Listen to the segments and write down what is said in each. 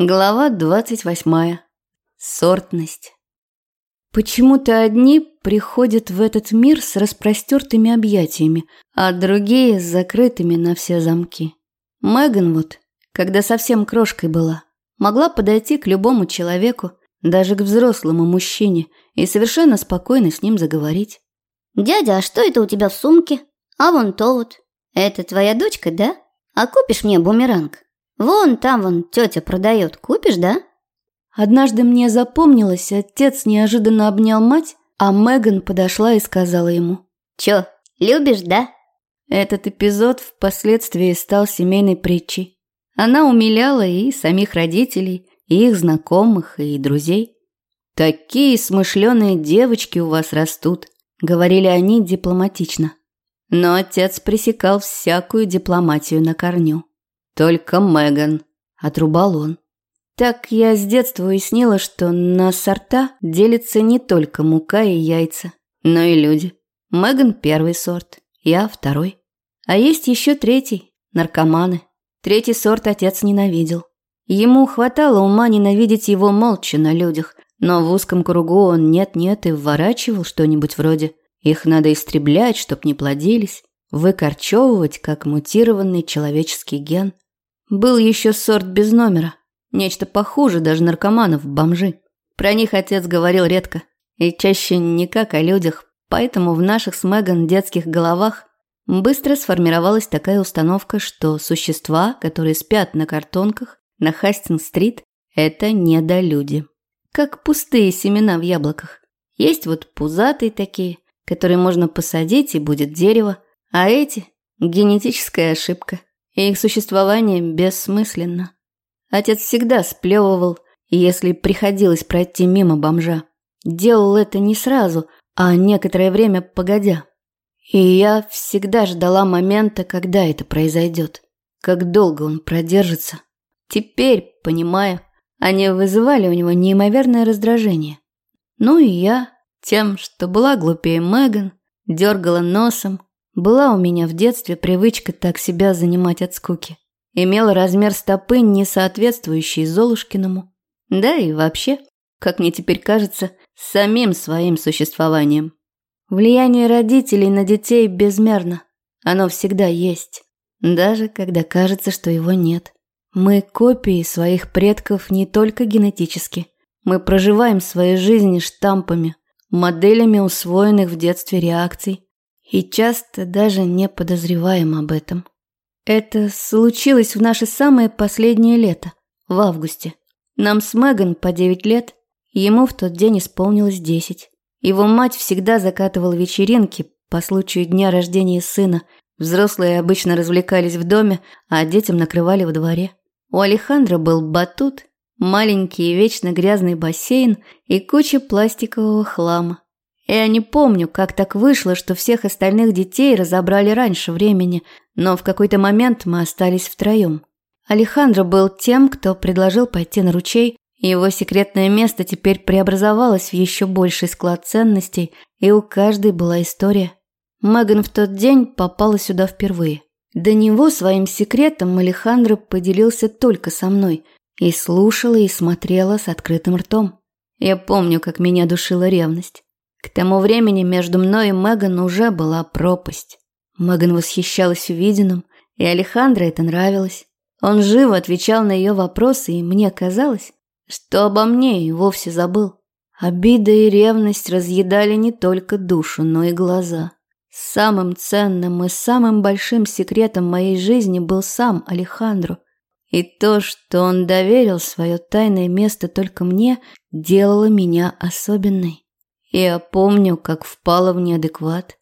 Глава двадцать восьмая. Сортность. Почему-то одни приходят в этот мир с распростертыми объятиями, а другие с закрытыми на все замки. Меган вот, когда совсем крошкой была, могла подойти к любому человеку, даже к взрослому мужчине, и совершенно спокойно с ним заговорить. «Дядя, а что это у тебя в сумке? А вон то вот. Это твоя дочка, да? А купишь мне бумеранг?» Вон там вон тетя продает. Купишь, да? Однажды мне запомнилось, отец неожиданно обнял мать, а Меган подошла и сказала ему. Чё, любишь, да? Этот эпизод впоследствии стал семейной притчей. Она умиляла и самих родителей, и их знакомых, и друзей. «Такие смышленые девочки у вас растут», — говорили они дипломатично. Но отец пресекал всякую дипломатию на корню. «Только Меган», – отрубал он. Так я с детства уяснила, что на сорта делится не только мука и яйца, но и люди. Меган первый сорт, я второй. А есть еще третий – наркоманы. Третий сорт отец ненавидел. Ему хватало ума ненавидеть его молча на людях, но в узком кругу он нет-нет и вворачивал что-нибудь вроде «их надо истреблять, чтоб не плодились», выкорчевывать, как мутированный человеческий ген – был еще сорт без номера. Нечто похуже даже наркоманов, бомжи. Про них отец говорил редко. И чаще не как о людях. Поэтому в наших с Меган детских головах быстро сформировалась такая установка, что существа, которые спят на картонках на Хастинг-стрит, это недолюди. Как пустые семена в яблоках. Есть вот пузатые такие, которые можно посадить и будет дерево, а эти – генетическая ошибка и их существование бессмысленно. Отец всегда сплевывал, если приходилось пройти мимо бомжа. Делал это не сразу, а некоторое время погодя. И я всегда ждала момента, когда это произойдет. Как долго он продержится. Теперь, понимаю, они вызывали у него неимоверное раздражение. Ну и я, тем, что была глупее Меган, дергала носом, была у меня в детстве привычка так себя занимать от скуки. Имела размер стопы, не соответствующий Золушкиному. Да и вообще, как мне теперь кажется, самим своим существованием. Влияние родителей на детей безмерно. Оно всегда есть, даже когда кажется, что его нет. Мы копии своих предков не только генетически. Мы проживаем свои жизни штампами, моделями усвоенных в детстве реакций, и часто даже не подозреваем об этом. Это случилось в наше самое последнее лето, в августе. Нам с Меган по 9 лет, ему в тот день исполнилось 10. Его мать всегда закатывала вечеринки по случаю дня рождения сына. Взрослые обычно развлекались в доме, а детям накрывали во дворе. У Алехандра был батут, маленький и вечно грязный бассейн и куча пластикового хлама. Я не помню, как так вышло, что всех остальных детей разобрали раньше времени, но в какой-то момент мы остались втроем. Алехандро был тем, кто предложил пойти на ручей, его секретное место теперь преобразовалось в еще больший склад ценностей, и у каждой была история. Меган в тот день попала сюда впервые. До него своим секретом Алехандро поделился только со мной, и слушала, и смотрела с открытым ртом. Я помню, как меня душила ревность. К тому времени между мной и Меган уже была пропасть. Меган восхищалась увиденным, и Алехандро это нравилось. Он живо отвечал на ее вопросы, и мне казалось, что обо мне и вовсе забыл. Обида и ревность разъедали не только душу, но и глаза. Самым ценным и самым большим секретом моей жизни был сам Алехандро. И то, что он доверил свое тайное место только мне, делало меня особенной. Я помню, как впала в неадекват.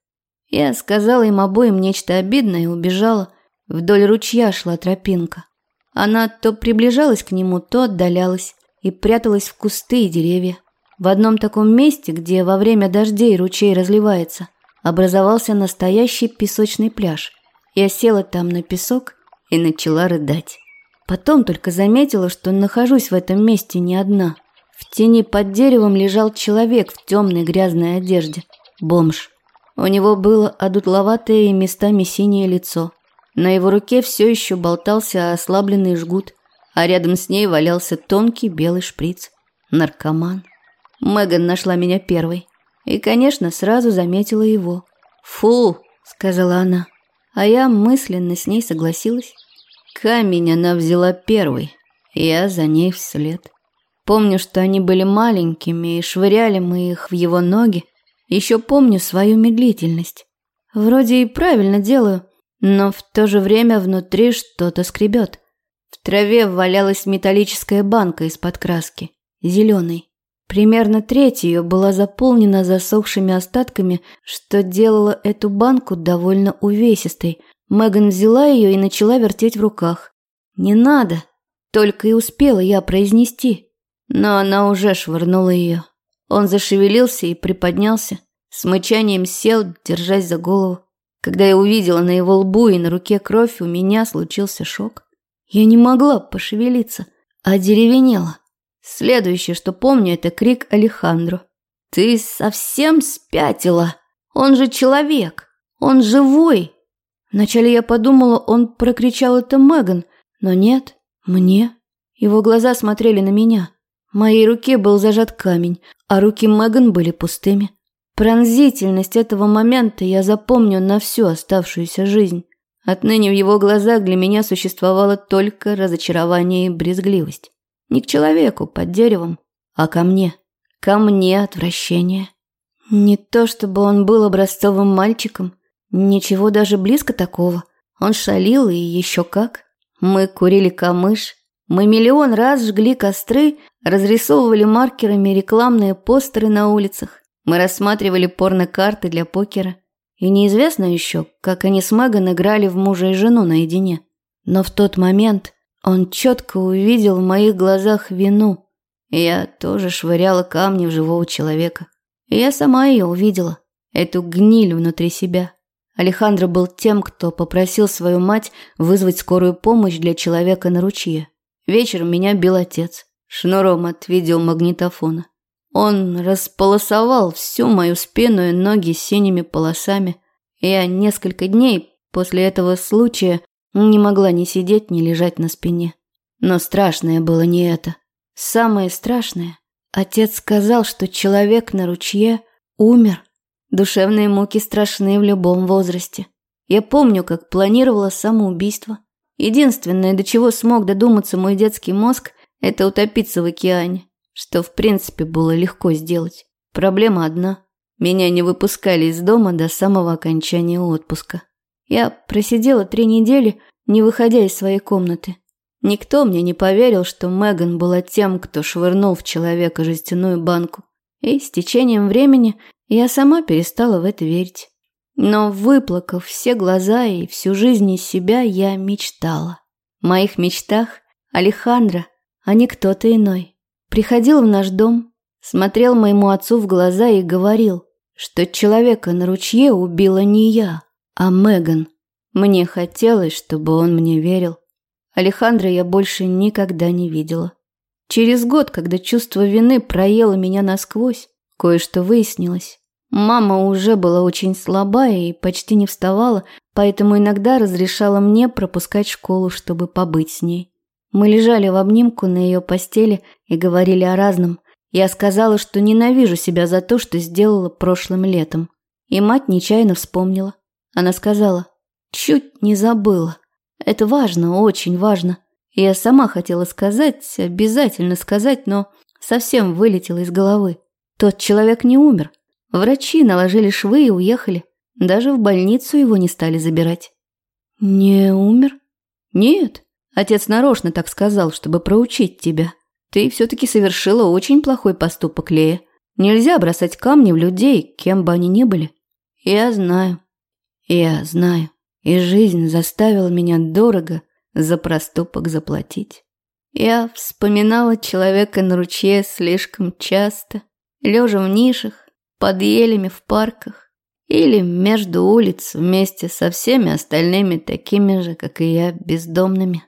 Я сказала им обоим нечто обидное и убежала. Вдоль ручья шла тропинка. Она то приближалась к нему, то отдалялась и пряталась в кусты и деревья. В одном таком месте, где во время дождей ручей разливается, образовался настоящий песочный пляж. Я села там на песок и начала рыдать. Потом только заметила, что нахожусь в этом месте не одна – в тени под деревом лежал человек в темной грязной одежде. Бомж. У него было одутловатое и местами синее лицо. На его руке все еще болтался ослабленный жгут, а рядом с ней валялся тонкий белый шприц. Наркоман. Меган нашла меня первой. И, конечно, сразу заметила его. «Фу!» – сказала она. А я мысленно с ней согласилась. Камень она взяла первой. Я за ней вслед. Помню, что они были маленькими, и швыряли мы их в его ноги. Еще помню свою медлительность. Вроде и правильно делаю, но в то же время внутри что-то скребет. В траве валялась металлическая банка из-под краски, зеленой. Примерно треть ее была заполнена засохшими остатками, что делало эту банку довольно увесистой. Меган взяла ее и начала вертеть в руках. «Не надо!» Только и успела я произнести. Но она уже швырнула ее. Он зашевелился и приподнялся. С мычанием сел, держась за голову. Когда я увидела на его лбу и на руке кровь, у меня случился шок. Я не могла пошевелиться, а деревенела. Следующее, что помню, это крик Алехандро. «Ты совсем спятила? Он же человек! Он живой!» Вначале я подумала, он прокричал это Меган, но нет, мне. Его глаза смотрели на меня. Моей руке был зажат камень, а руки Меган были пустыми. Пронзительность этого момента я запомню на всю оставшуюся жизнь. Отныне в его глазах для меня существовало только разочарование и брезгливость. Не к человеку под деревом, а ко мне. Ко мне отвращение. Не то чтобы он был образцовым мальчиком, ничего даже близко такого. Он шалил и еще как. Мы курили камыш, мы миллион раз жгли костры, разрисовывали маркерами рекламные постеры на улицах. Мы рассматривали порно-карты для покера. И неизвестно еще, как они с Меган играли в мужа и жену наедине. Но в тот момент он четко увидел в моих глазах вину. Я тоже швыряла камни в живого человека. И я сама ее увидела, эту гниль внутри себя. Алехандро был тем, кто попросил свою мать вызвать скорую помощь для человека на ручье. Вечером меня бил отец, шнуром от видеомагнитофона. Он располосовал всю мою спину и ноги синими полосами. Я несколько дней после этого случая не могла ни сидеть, ни лежать на спине. Но страшное было не это. Самое страшное. Отец сказал, что человек на ручье умер. Душевные муки страшны в любом возрасте. Я помню, как планировала самоубийство. Единственное, до чего смог додуматься мой детский мозг, это утопиться в океане, что в принципе было легко сделать. Проблема одна. Меня не выпускали из дома до самого окончания отпуска. Я просидела три недели, не выходя из своей комнаты. Никто мне не поверил, что Меган была тем, кто швырнул в человека жестяную банку. И с течением времени я сама перестала в это верить. Но выплакав все глаза и всю жизнь из себя, я мечтала. В моих мечтах Алехандро, а не кто-то иной. Приходил в наш дом, смотрел моему отцу в глаза и говорил, что человека на ручье убила не я, а Меган. Мне хотелось, чтобы он мне верил. Алехандро я больше никогда не видела. Через год, когда чувство вины проело меня насквозь, кое-что выяснилось. Мама уже была очень слабая и почти не вставала, поэтому иногда разрешала мне пропускать школу, чтобы побыть с ней. Мы лежали в обнимку на ее постели и говорили о разном. Я сказала, что ненавижу себя за то, что сделала прошлым летом. И мать нечаянно вспомнила. Она сказала, чуть не забыла. Это важно, очень важно. Я сама хотела сказать, обязательно сказать, но совсем вылетело из головы. Тот человек не умер. Врачи наложили швы и уехали. Даже в больницу его не стали забирать. Не умер? Нет. Отец нарочно так сказал, чтобы проучить тебя. Ты все-таки совершила очень плохой поступок, Лея. Нельзя бросать камни в людей, кем бы они ни были. Я знаю. Я знаю, и жизнь заставила меня дорого за проступок заплатить. Я вспоминала человека на ручье слишком часто, лежа в нишах, под елями в парках или между улиц вместе со всеми остальными такими же, как и я, бездомными.